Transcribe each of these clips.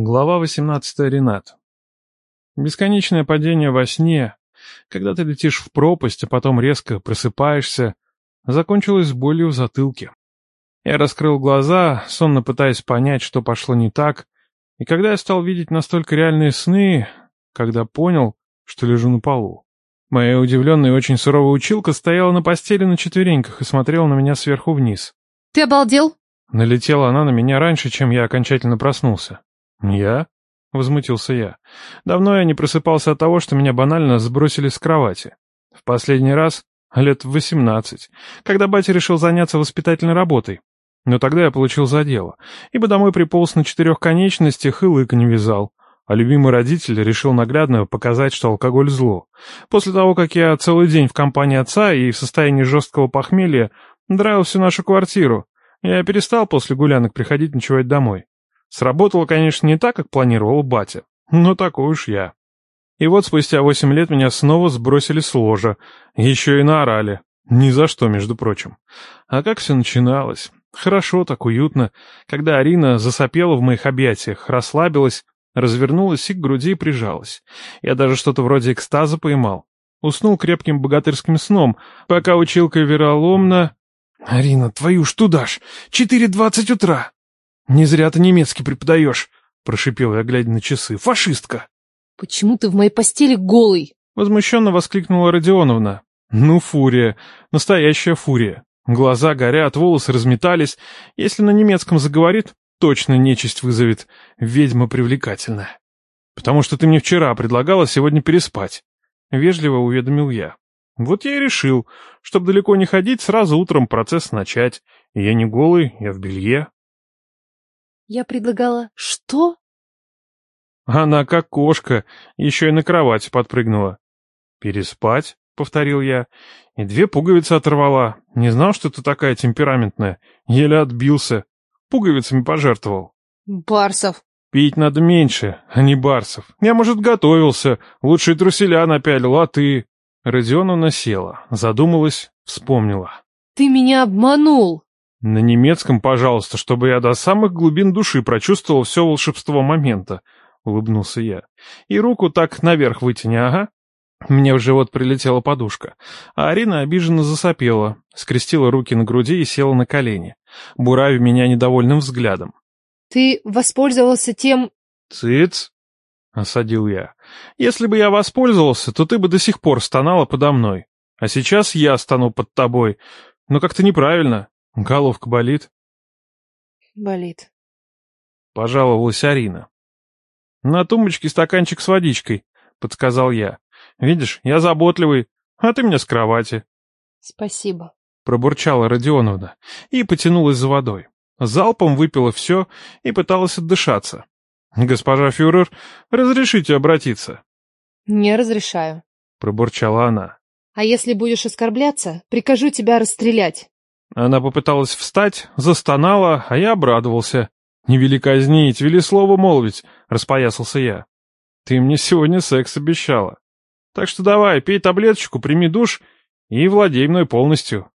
Глава 18. Ренат. Бесконечное падение во сне, когда ты летишь в пропасть, а потом резко просыпаешься, закончилось болью в затылке. Я раскрыл глаза, сонно пытаясь понять, что пошло не так, и когда я стал видеть настолько реальные сны, когда понял, что лежу на полу. Моя удивленная и очень суровая училка стояла на постели на четвереньках и смотрела на меня сверху вниз. «Ты обалдел?» Налетела она на меня раньше, чем я окончательно проснулся. «Я?» — возмутился я. «Давно я не просыпался от того, что меня банально сбросили с кровати. В последний раз лет в восемнадцать, когда батя решил заняться воспитательной работой. Но тогда я получил за дело, ибо домой приполз на четырех конечностях и лыка не вязал. А любимый родитель решил наглядно показать, что алкоголь зло. После того, как я целый день в компании отца и в состоянии жесткого похмелья драил всю нашу квартиру, я перестал после гулянок приходить ночевать домой. Сработало, конечно, не так, как планировал батя, но такой уж я. И вот спустя восемь лет меня снова сбросили с ложа, еще и наорали. Ни за что, между прочим. А как все начиналось? Хорошо, так уютно, когда Арина засопела в моих объятиях, расслабилась, развернулась и к груди прижалась. Я даже что-то вроде экстаза поймал. Уснул крепким богатырским сном, пока училка вероломно... «Арина, твою ж туда ж! Четыре двадцать утра!» «Не зря ты немецкий преподаешь», — прошипел я, глядя на часы. «Фашистка!» «Почему ты в моей постели голый?» Возмущенно воскликнула Родионовна. «Ну, фурия. Настоящая фурия. Глаза горят, волосы разметались. Если на немецком заговорит, точно нечисть вызовет. Ведьма привлекательная. Потому что ты мне вчера предлагала сегодня переспать. Вежливо уведомил я. Вот я и решил, чтобы далеко не ходить, сразу утром процесс начать. И я не голый, я в белье. Я предлагала... Что? Она как кошка, еще и на кровать подпрыгнула. «Переспать?» — повторил я. И две пуговицы оторвала. Не знал, что ты такая темпераментная. Еле отбился. Пуговицами пожертвовал. Барсов. Пить надо меньше, а не барсов. Я, может, готовился. Лучшие труселя напялил, а ты... Родионовна села, задумалась, вспомнила. Ты меня обманул. На немецком, пожалуйста, чтобы я до самых глубин души прочувствовал все волшебство момента, — улыбнулся я. И руку так наверх вытяни, ага. Мне в живот прилетела подушка, а Арина обиженно засопела, скрестила руки на груди и села на колени, буравя меня недовольным взглядом. — Ты воспользовался тем... — Цыц! — осадил я. — Если бы я воспользовался, то ты бы до сих пор стонала подо мной. А сейчас я стану под тобой. Но как-то неправильно. Головка болит? Болит. Пожаловалась Арина. На тумбочке стаканчик с водичкой, подсказал я. Видишь, я заботливый, а ты мне с кровати. Спасибо. Пробурчала Родионовна и потянулась за водой. Залпом выпила все и пыталась отдышаться. «Госпожа фюрер, разрешите обратиться?» «Не разрешаю», — пробурчала она. «А если будешь оскорбляться, прикажу тебя расстрелять». Она попыталась встать, застонала, а я обрадовался. «Не вели казнить, вели слово молвить», — распоясался я. «Ты мне сегодня секс обещала. Так что давай, пей таблеточку, прими душ и владей мной полностью».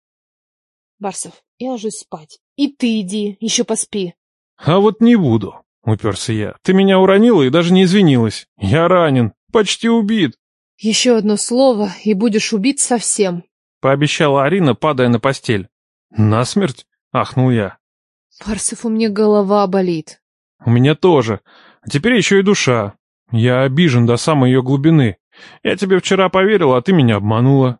«Барсов, я ложусь спать. И ты иди, еще поспи». «А вот не буду», — уперся я. «Ты меня уронила и даже не извинилась. Я ранен, почти убит». «Еще одно слово, и будешь убит совсем», — пообещала Арина, падая на постель. «Насмерть?» — ахнул я. «Барсов, у меня голова болит». «У меня тоже. А теперь еще и душа. Я обижен до самой ее глубины. Я тебе вчера поверила, а ты меня обманула».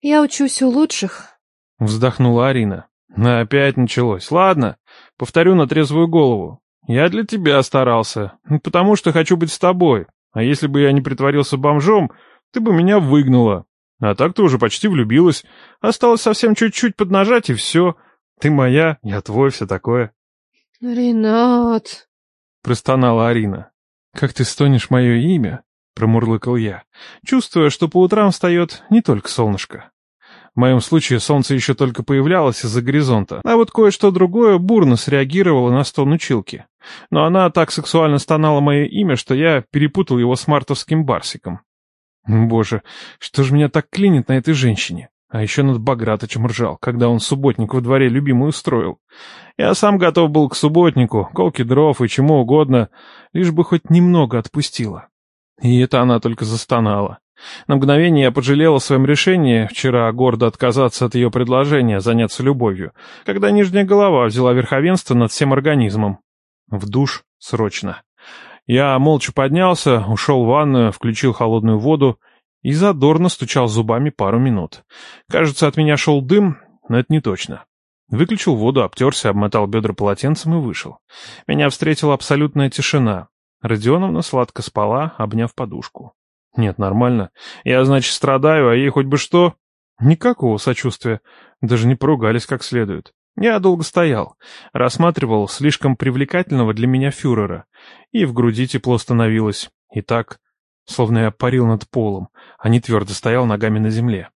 «Я учусь у лучших», — вздохнула Арина. «Опять началось. Ладно, повторю на трезвую голову. Я для тебя старался, потому что хочу быть с тобой. А если бы я не притворился бомжом, ты бы меня выгнала. А так ты уже почти влюбилась. Осталось совсем чуть-чуть поднажать, и все. Ты моя, я твой, все такое. — Ренат! — простонала Арина. — Как ты стонешь мое имя? — промурлыкал я, чувствуя, что по утрам встает не только солнышко. В моем случае солнце еще только появлялось из-за горизонта, а вот кое-что другое бурно среагировало на стон училки. Но она так сексуально стонала мое имя, что я перепутал его с мартовским барсиком. Боже, что же меня так клинит на этой женщине? А еще над Багратычем ржал, когда он субботник во дворе любимую устроил. Я сам готов был к субботнику, колки дров и чему угодно, лишь бы хоть немного отпустила. И это она только застонала. На мгновение я пожалел о своем решении вчера гордо отказаться от ее предложения заняться любовью, когда нижняя голова взяла верховенство над всем организмом. В душ срочно. Я молча поднялся, ушел в ванную, включил холодную воду и задорно стучал зубами пару минут. Кажется, от меня шел дым, но это не точно. Выключил воду, обтерся, обмотал бедра полотенцем и вышел. Меня встретила абсолютная тишина. Родионовна сладко спала, обняв подушку. Нет, нормально. Я, значит, страдаю, а ей хоть бы что. Никакого сочувствия. Даже не поругались как следует. Я долго стоял, рассматривал слишком привлекательного для меня фюрера, и в груди тепло становилось. И так, словно я парил над полом, а не твердо стоял ногами на земле.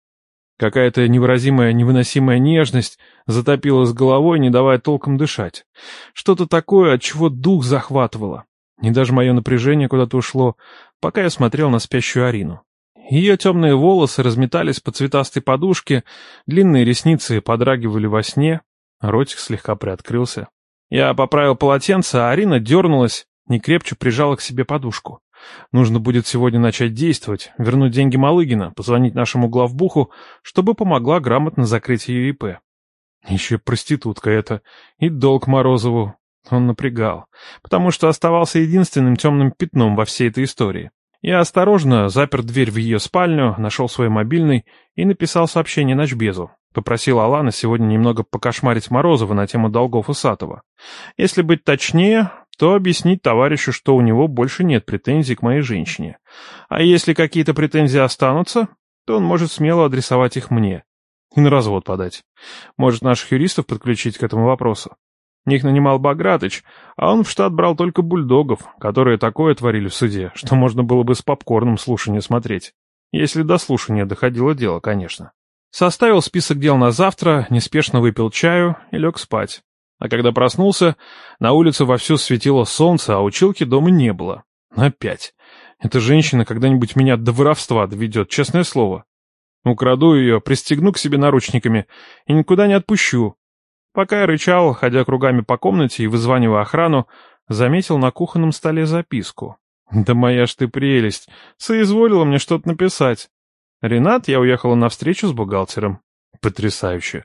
Какая-то невыразимая, невыносимая нежность затопила с головой, не давая толком дышать. Что-то такое, от чего дух захватывало. И даже мое напряжение куда-то ушло, пока я смотрел на спящую Арину. Ее темные волосы разметались по цветастой подушке, длинные ресницы подрагивали во сне, ротик слегка приоткрылся. Я поправил полотенце, а Арина дернулась, некрепче прижала к себе подушку. Нужно будет сегодня начать действовать, вернуть деньги Малыгина, позвонить нашему главбуху, чтобы помогла грамотно закрыть ее ИП. Еще проститутка эта, и долг Морозову. Он напрягал, потому что оставался единственным темным пятном во всей этой истории. Я осторожно запер дверь в ее спальню, нашел свой мобильный и написал сообщение Ночбезу. Попросил Алана сегодня немного покошмарить Морозова на тему долгов Усатого. Если быть точнее, то объяснить товарищу, что у него больше нет претензий к моей женщине. А если какие-то претензии останутся, то он может смело адресовать их мне. И на развод подать. Может, наших юристов подключить к этому вопросу. Их нанимал Багратыч, а он в штат брал только бульдогов, которые такое творили в суде, что можно было бы с попкорном слушания смотреть. Если до слушания доходило дело, конечно. Составил список дел на завтра, неспешно выпил чаю и лег спать. А когда проснулся, на улице вовсю светило солнце, а училки дома не было. Опять. Эта женщина когда-нибудь меня до воровства доведет, честное слово. Украду ее, пристегну к себе наручниками и никуда не отпущу. Пока я рычал, ходя кругами по комнате и вызванивая охрану, заметил на кухонном столе записку. «Да моя ж ты прелесть! Соизволила мне что-то написать!» «Ренат, я уехала на встречу с бухгалтером». «Потрясающе!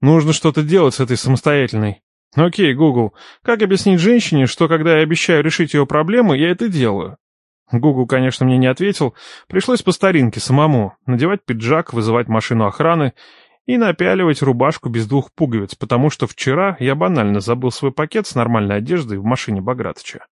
Нужно что-то делать с этой самостоятельной. Окей, Гугл, как объяснить женщине, что когда я обещаю решить ее проблемы, я это делаю? Гугл, конечно, мне не ответил. Пришлось по старинке самому. Надевать пиджак, вызывать машину охраны и напяливать рубашку без двух пуговиц, потому что вчера я банально забыл свой пакет с нормальной одеждой в машине Багратыча.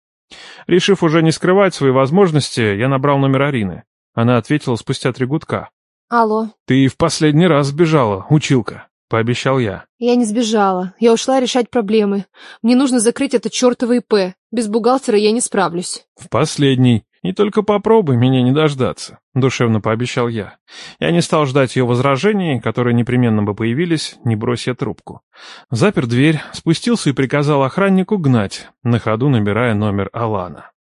Решив уже не скрывать свои возможности, я набрал номер Арины. Она ответила спустя три гудка. Алло. «Ты в последний раз сбежала, училка». — пообещал я. Я не сбежала. Я ушла решать проблемы. Мне нужно закрыть это чертово ИП. Без бухгалтера я не справлюсь. В последний. И только попробуй меня не дождаться, — душевно пообещал я. Я не стал ждать ее возражений, которые непременно бы появились, не брось я трубку. Запер дверь, спустился и приказал охраннику гнать, на ходу набирая номер Алана.